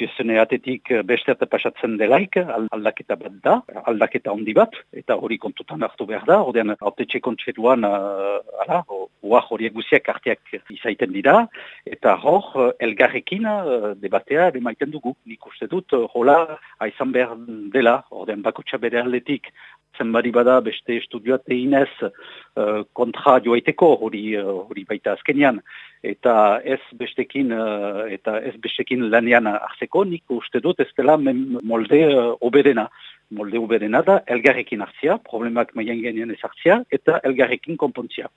situazioneatetik beste eta pasatzen delaik aldaketa bat da, aldaketa handi bat, eta hori kontutan hartu behar da, ordean autetxe kontseruan, uh, ala, hori eguziak arteak izaiten dira, eta hor, elgarrekin uh, debatea emaiten dugu. Nik uste dut, hola, haizan behar dela, ordean bakotxa bere aldetik, zenbari bada beste estudioat eginez uh, kontra joaiteko hori uh, hori baita azkenian eta ez bestekin uh, eta ez bestekin lanean hartzeko nik uste dut ez dela molde uh, oberena molde oberena da elgarrekin hartzia problemak maian genien ez hartzia eta elgarrekin konpontzia